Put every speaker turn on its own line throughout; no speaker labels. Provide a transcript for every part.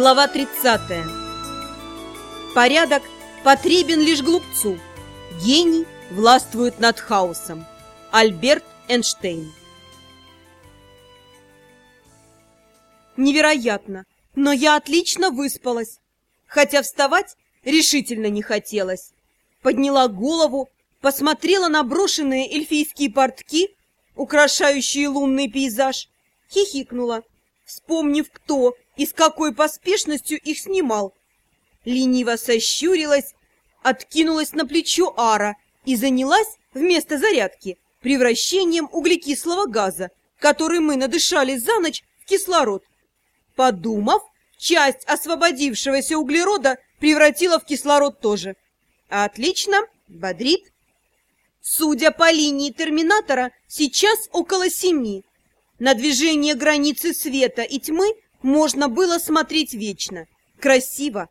Глава 30. Порядок потребен лишь глупцу. Гений властвует над хаосом. Альберт Эйнштейн. Невероятно, но я отлично выспалась. Хотя вставать решительно не хотелось. Подняла голову, посмотрела на брошенные эльфийские портки, украшающие лунный пейзаж, хихикнула, вспомнив, кто и с какой поспешностью их снимал. Лениво сощурилась, откинулась на плечо Ара и занялась вместо зарядки превращением углекислого газа, который мы надышали за ночь в кислород. Подумав, часть освободившегося углерода превратила в кислород тоже. Отлично, бодрит. Судя по линии терминатора, сейчас около семи. На движение границы света и тьмы можно было смотреть вечно. Красиво.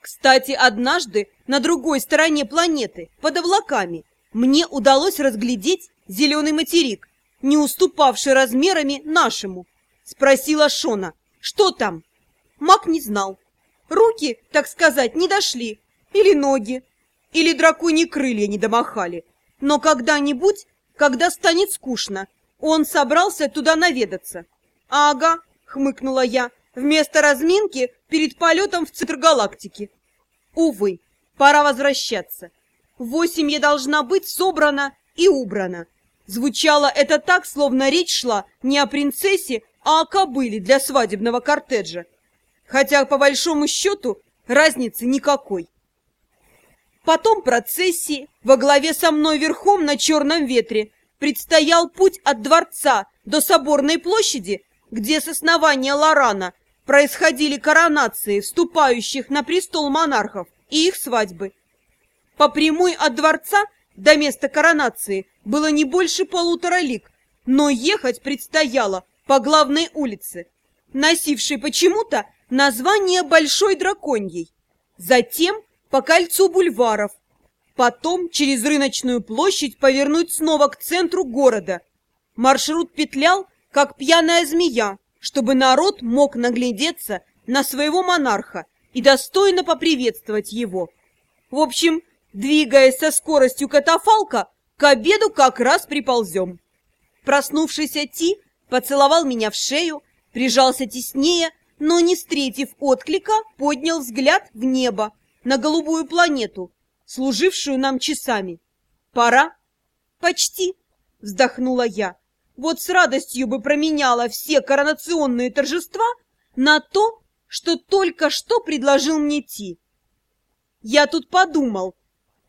Кстати, однажды на другой стороне планеты, под облаками, мне удалось разглядеть зеленый материк, не уступавший размерами нашему. Спросила Шона, что там? Мак не знал. Руки, так сказать, не дошли. Или ноги. Или драконьи крылья не домахали. Но когда-нибудь, когда станет скучно, он собрался туда наведаться. Ага, хмыкнула я, вместо разминки перед полетом в центр галактики. Увы, пора возвращаться. Восемь я должна быть собрана и убрана. Звучало это так, словно речь шла не о принцессе, а о кобыле для свадебного кортеджа. Хотя, по большому счету, разницы никакой. Потом процессии во главе со мной верхом на черном ветре предстоял путь от дворца до соборной площади где с основания Лорана происходили коронации вступающих на престол монархов и их свадьбы. По прямой от дворца до места коронации было не больше полутора лиг, но ехать предстояло по главной улице, носившей почему-то название Большой Драконьей, затем по кольцу бульваров, потом через рыночную площадь повернуть снова к центру города. Маршрут петлял как пьяная змея, чтобы народ мог наглядеться на своего монарха и достойно поприветствовать его. В общем, двигаясь со скоростью катафалка, к обеду как раз приползем. Проснувшийся Ти поцеловал меня в шею, прижался теснее, но, не встретив отклика, поднял взгляд в небо, на голубую планету, служившую нам часами. «Пора?» «Почти», — вздохнула я. Вот с радостью бы променяла все коронационные торжества на то, что только что предложил мне Ти. Я тут подумал,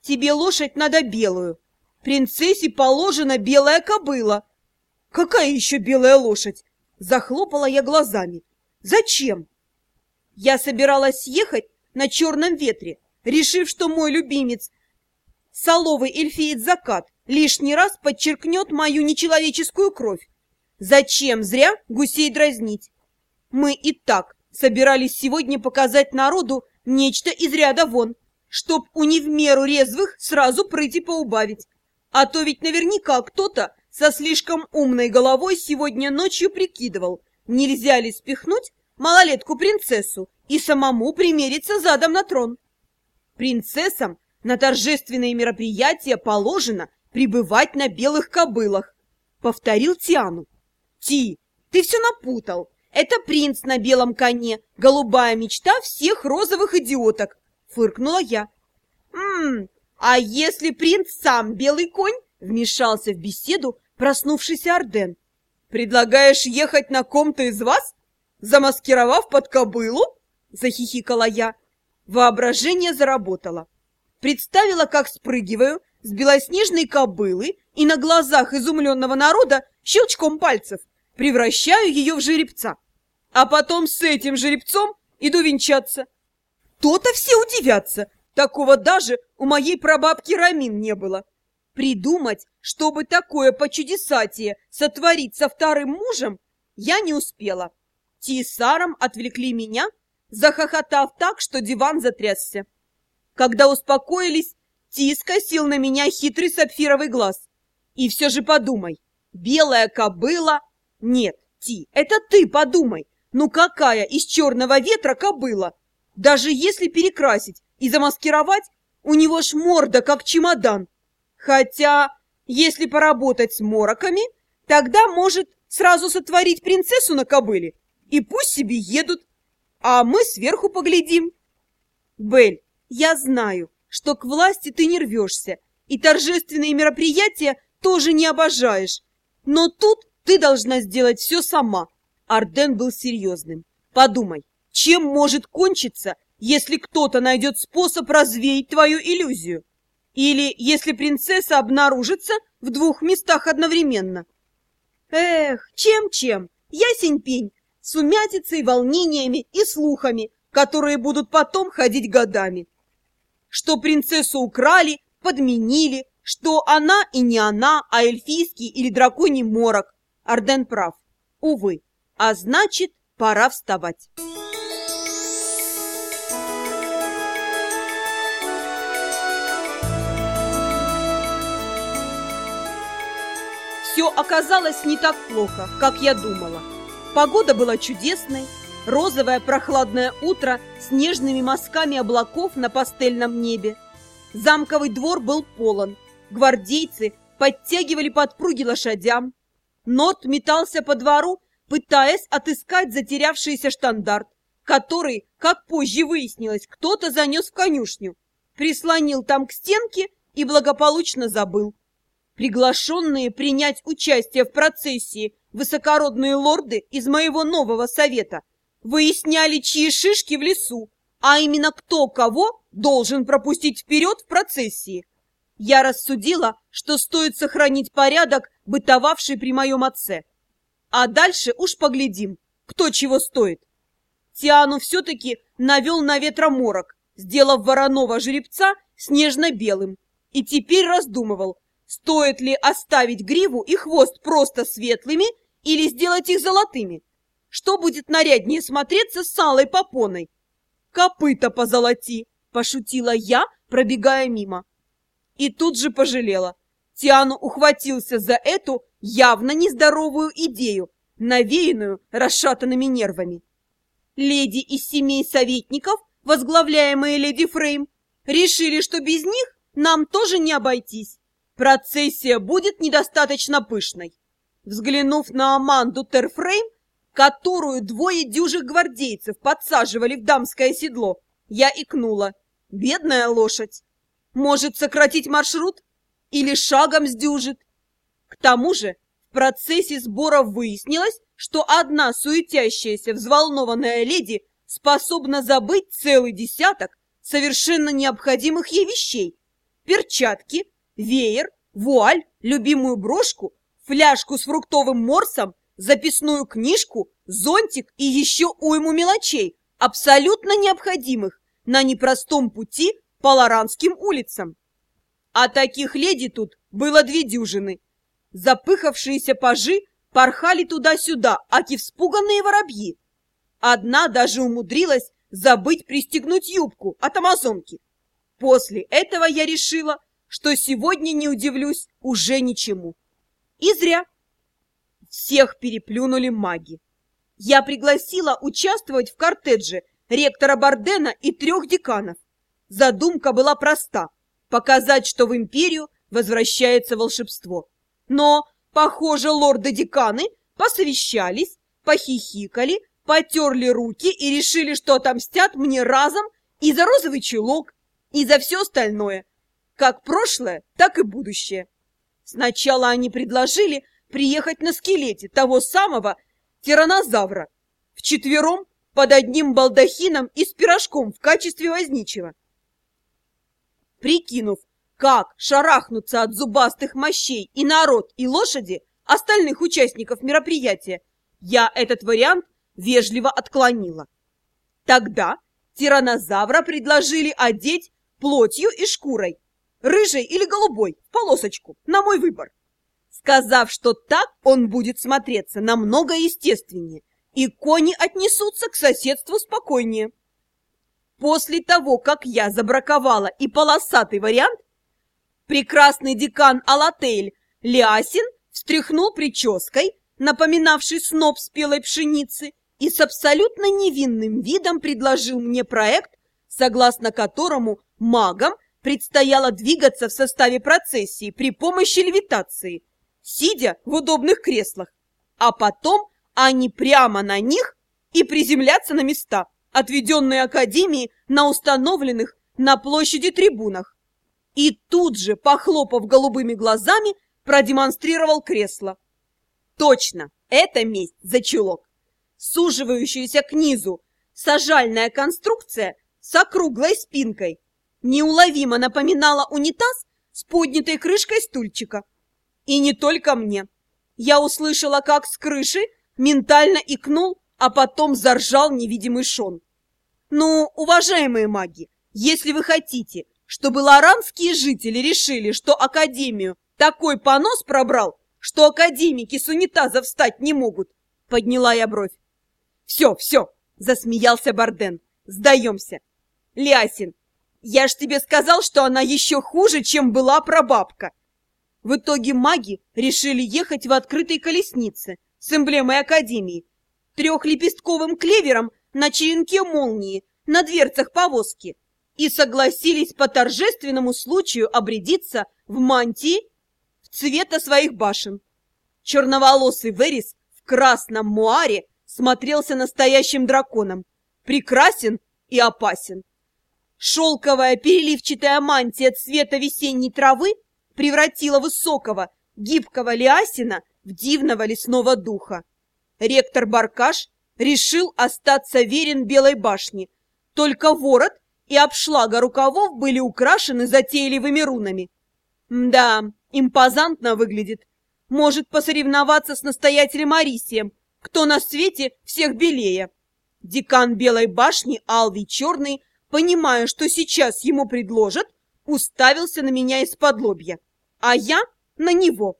тебе лошадь надо белую, принцессе положена белая кобыла. Какая еще белая лошадь? Захлопала я глазами. Зачем? Я собиралась ехать на черном ветре, решив, что мой любимец соловый эльфиец закат лишний раз подчеркнет мою нечеловеческую кровь. Зачем зря гусей дразнить? Мы и так собирались сегодня показать народу нечто из ряда вон, чтоб у не в меру резвых сразу прыти поубавить. А то ведь наверняка кто-то со слишком умной головой сегодня ночью прикидывал, нельзя ли спихнуть малолетку-принцессу и самому примериться задом на трон. Принцессам на торжественные мероприятия положено пребывать на белых кобылах, — повторил Тиану. Ти, ты все напутал. Это принц на белом коне, голубая мечта всех розовых идиоток, — фыркнула я. Ммм, а если принц сам белый конь? — вмешался в беседу проснувшийся Орден. Предлагаешь ехать на ком-то из вас, замаскировав под кобылу? — захихикала я. Воображение заработало. Представила, как спрыгиваю с белоснежной кобылы и на глазах изумленного народа щелчком пальцев превращаю ее в жеребца. А потом с этим жеребцом иду венчаться. То-то все удивятся. Такого даже у моей прабабки Рамин не было. Придумать, чтобы такое почудесатие сотворить со вторым мужем, я не успела. Ти с Саром отвлекли меня, захохотав так, что диван затрясся. Когда успокоились, Ти скосил на меня хитрый сапфировый глаз. И все же подумай, белая кобыла... Нет, Ти, это ты подумай. Ну какая из черного ветра кобыла? Даже если перекрасить и замаскировать, у него ж морда как чемодан. Хотя, если поработать с мороками, тогда может сразу сотворить принцессу на кобыле, и пусть себе едут, а мы сверху поглядим. Бель, я знаю, что к власти ты не рвешься, и торжественные мероприятия тоже не обожаешь, но тут ты должна сделать все сама. Арден был серьезным. Подумай, чем может кончиться, если кто-то найдет способ развеять твою иллюзию? Или если принцесса обнаружится в двух местах одновременно? Эх, чем-чем? Ясень-пень, с умятицей, волнениями и слухами, которые будут потом ходить годами. Что принцессу украли, подменили, что она и не она, а эльфийский или драконий морок. Арден прав. Увы. А значит, пора вставать. Все оказалось не так плохо, как я думала. Погода была чудесной, розовое прохладное утро с нежными мазками облаков на пастельном небе. Замковый двор был полон, гвардейцы подтягивали подпруги лошадям. Нот метался по двору, пытаясь отыскать затерявшийся штандарт, который, как позже выяснилось, кто-то занес в конюшню, прислонил там к стенке и благополучно забыл. Приглашенные принять участие в процессии высокородные лорды из моего нового совета выясняли, чьи шишки в лесу, а именно кто кого должен пропустить вперед в процессии. Я рассудила, что стоит сохранить порядок, бытовавший при моем отце. А дальше уж поглядим, кто чего стоит. Тиану все-таки навел на ветроморок, сделав вороного жеребца снежно-белым, и теперь раздумывал, Стоит ли оставить гриву и хвост просто светлыми или сделать их золотыми? Что будет наряднее смотреться с алой попоной? Копыта позолоти, пошутила я, пробегая мимо. И тут же пожалела. Тиану ухватился за эту явно нездоровую идею, навеянную расшатанными нервами. Леди из семей советников, возглавляемые леди Фрейм, решили, что без них нам тоже не обойтись. Процессия будет недостаточно пышной. Взглянув на Аманду Терфрейм, которую двое дюжих гвардейцев подсаживали в дамское седло, я икнула. Бедная лошадь. Может сократить маршрут? Или шагом сдюжит? К тому же в процессе сбора выяснилось, что одна суетящаяся взволнованная леди способна забыть целый десяток совершенно необходимых ей вещей. Перчатки, веер, вуаль, любимую брошку, фляжку с фруктовым морсом, записную книжку, зонтик и еще уйму мелочей, абсолютно необходимых на непростом пути по Лоранским улицам. А таких леди тут было две дюжины. Запыхавшиеся пажи порхали туда-сюда, аки вспуганные воробьи. Одна даже умудрилась забыть пристегнуть юбку от амазонки. После этого я решила, что сегодня не удивлюсь уже ничему. И зря. Всех переплюнули маги. Я пригласила участвовать в кортедже ректора Бардена и трех деканов. Задумка была проста – показать, что в империю возвращается волшебство. Но, похоже, лорды-деканы посовещались, похихикали, потерли руки и решили, что отомстят мне разом и за розовый чулок, и за все остальное, как прошлое, так и будущее. Сначала они предложили приехать на скелете того самого тиранозавра, вчетвером под одним балдахином и с пирожком в качестве возничего. Прикинув, как шарахнутся от зубастых мощей и народ, и лошади остальных участников мероприятия, я этот вариант вежливо отклонила. Тогда тиранозавра предложили одеть плотью и шкурой, рыжий или голубой, полосочку, на мой выбор. Сказав, что так он будет смотреться намного естественнее, и кони отнесутся к соседству спокойнее. После того, как я забраковала и полосатый вариант, прекрасный декан Алатейль Лиасин встряхнул прической, напоминавший сноп спелой пшеницы, и с абсолютно невинным видом предложил мне проект, согласно которому магам предстояло двигаться в составе процессии при помощи левитации, сидя в удобных креслах, а потом они прямо на них и приземляться на места, отведенные Академии на установленных на площади трибунах. И тут же, похлопав голубыми глазами, продемонстрировал кресло. Точно, это месть за чулок. Суживающаяся к низу сажальная конструкция с округлой спинкой неуловимо напоминала унитаз с поднятой крышкой стульчика. И не только мне. Я услышала, как с крыши ментально икнул, а потом заржал невидимый Шон. Ну, уважаемые маги, если вы хотите, чтобы лоранские жители решили, что Академию такой понос пробрал, что академики с унитаза встать не могут, подняла я бровь. Все, все, засмеялся Барден. Сдаемся. Лясин, я ж тебе сказал, что она еще хуже, чем была прабабка. В итоге маги решили ехать в открытой колеснице с эмблемой Академии, трехлепестковым клевером на черенке молнии на дверцах повозки и согласились по торжественному случаю обрядиться в мантии в цвета своих башен. Черноволосый Верис в красном муаре смотрелся настоящим драконом, прекрасен и опасен. Шелковая переливчатая мантия цвета весенней травы превратила высокого, гибкого Лиасина в дивного лесного духа. Ректор Баркаш решил остаться верен Белой башне, только ворот и обшлага рукавов были украшены затейливыми рунами. Да, импозантно выглядит. Может посоревноваться с настоятелем Арисием, кто на свете всех белее. Декан Белой башни Алви Черный, понимая, что сейчас ему предложат, уставился на меня из-под лобья, а я на него.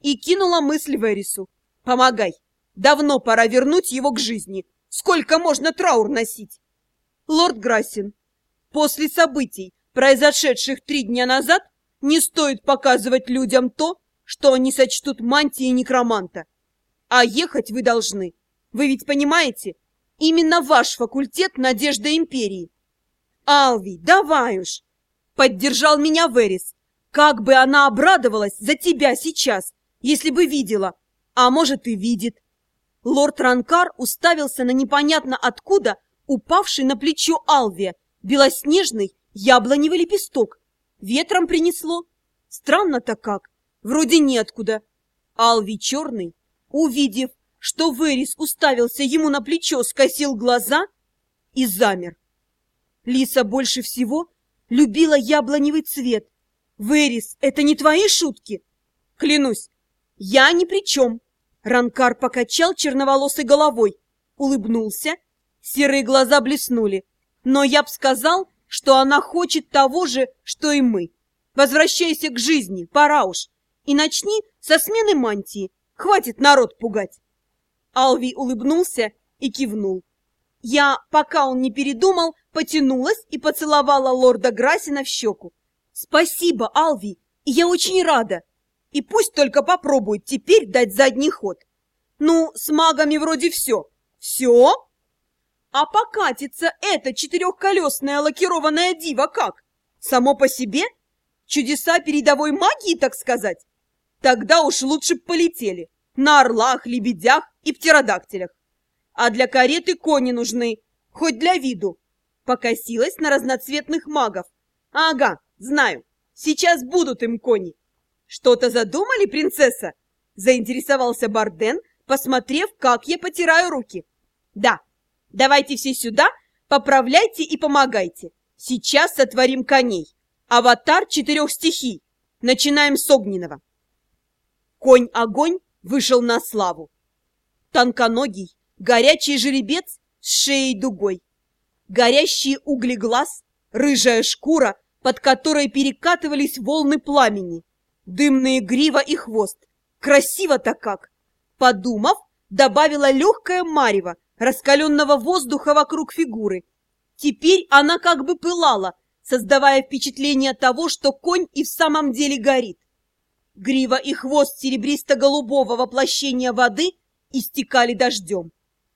И кинула мысль Верису. «Помогай! Давно пора вернуть его к жизни. Сколько можно траур носить?» Лорд Грассин, после событий, произошедших три дня назад, не стоит показывать людям то, что они сочтут мантией некроманта. А ехать вы должны. Вы ведь понимаете? Именно ваш факультет Надежда Империи. Алви, давай уж! Поддержал меня Верис. Как бы она обрадовалась за тебя сейчас, если бы видела. А может и видит. Лорд Ранкар уставился на непонятно откуда упавший на плечо Алви белоснежный яблоневый лепесток. Ветром принесло. Странно-то как. Вроде неоткуда. Алви черный увидев, что Верис уставился ему на плечо, скосил глаза и замер. Лиса больше всего любила яблоневый цвет. Верис, это не твои шутки? Клянусь, я ни при чем. Ранкар покачал черноволосой головой, улыбнулся, серые глаза блеснули. Но я б сказал, что она хочет того же, что и мы. Возвращайся к жизни, пора уж, и начни со смены мантии. Хватит народ пугать!» Алви улыбнулся и кивнул. Я, пока он не передумал, потянулась и поцеловала лорда Грасина в щеку. «Спасибо, Алви, я очень рада. И пусть только попробует теперь дать задний ход. Ну, с магами вроде все. Все? А покатится эта четырехколесная лакированная дива как? Само по себе? Чудеса передовой магии, так сказать? Тогда уж лучше б полетели. На орлах, лебедях и птеродактилях. А для кареты кони нужны, хоть для виду. Покосилась на разноцветных магов. Ага, знаю, сейчас будут им кони. Что-то задумали, принцесса? Заинтересовался Барден, посмотрев, как я потираю руки. Да, давайте все сюда, поправляйте и помогайте. Сейчас сотворим коней. Аватар четырех стихий. Начинаем с огненного. Конь-огонь вышел на славу. Тонконогий, горячий жеребец с шеей дугой. Горящие угли глаз, рыжая шкура, под которой перекатывались волны пламени. Дымные грива и хвост. Красиво-то как! Подумав, добавила легкое марево, раскаленного воздуха вокруг фигуры. Теперь она как бы пылала, создавая впечатление того, что конь и в самом деле горит. Грива и хвост серебристо-голубого воплощения воды истекали дождем.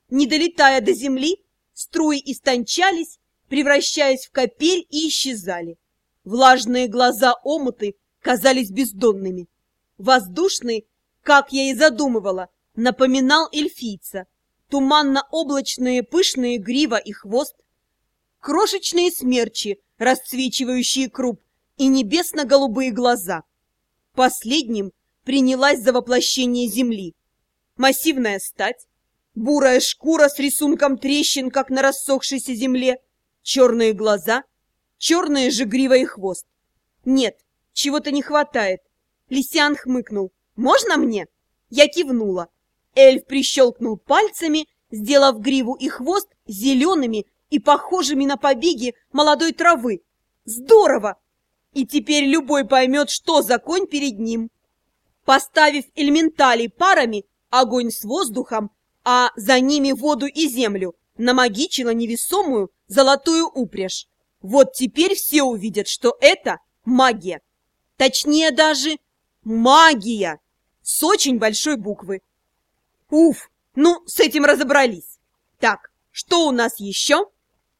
Не долетая до земли, струи истончались, превращаясь в капель и исчезали. Влажные глаза омуты казались бездонными. Воздушный, как я и задумывала, напоминал эльфийца. Туманно-облачные пышные грива и хвост, крошечные смерчи, расцвечивающие круп, и небесно-голубые глаза. Последним принялась за воплощение земли. Массивная стать, бурая шкура с рисунком трещин, как на рассохшейся земле, черные глаза, черные же грива и хвост. Нет, чего-то не хватает. Лисян хмыкнул. «Можно мне?» Я кивнула. Эльф прищелкнул пальцами, сделав гриву и хвост зелеными и похожими на побеги молодой травы. Здорово! И теперь любой поймет, что за конь перед ним. Поставив элементалей парами, огонь с воздухом, а за ними воду и землю, намагичила невесомую золотую упряжь. Вот теперь все увидят, что это магия. Точнее даже магия с очень большой буквы. Уф, ну, с этим разобрались. Так, что у нас еще?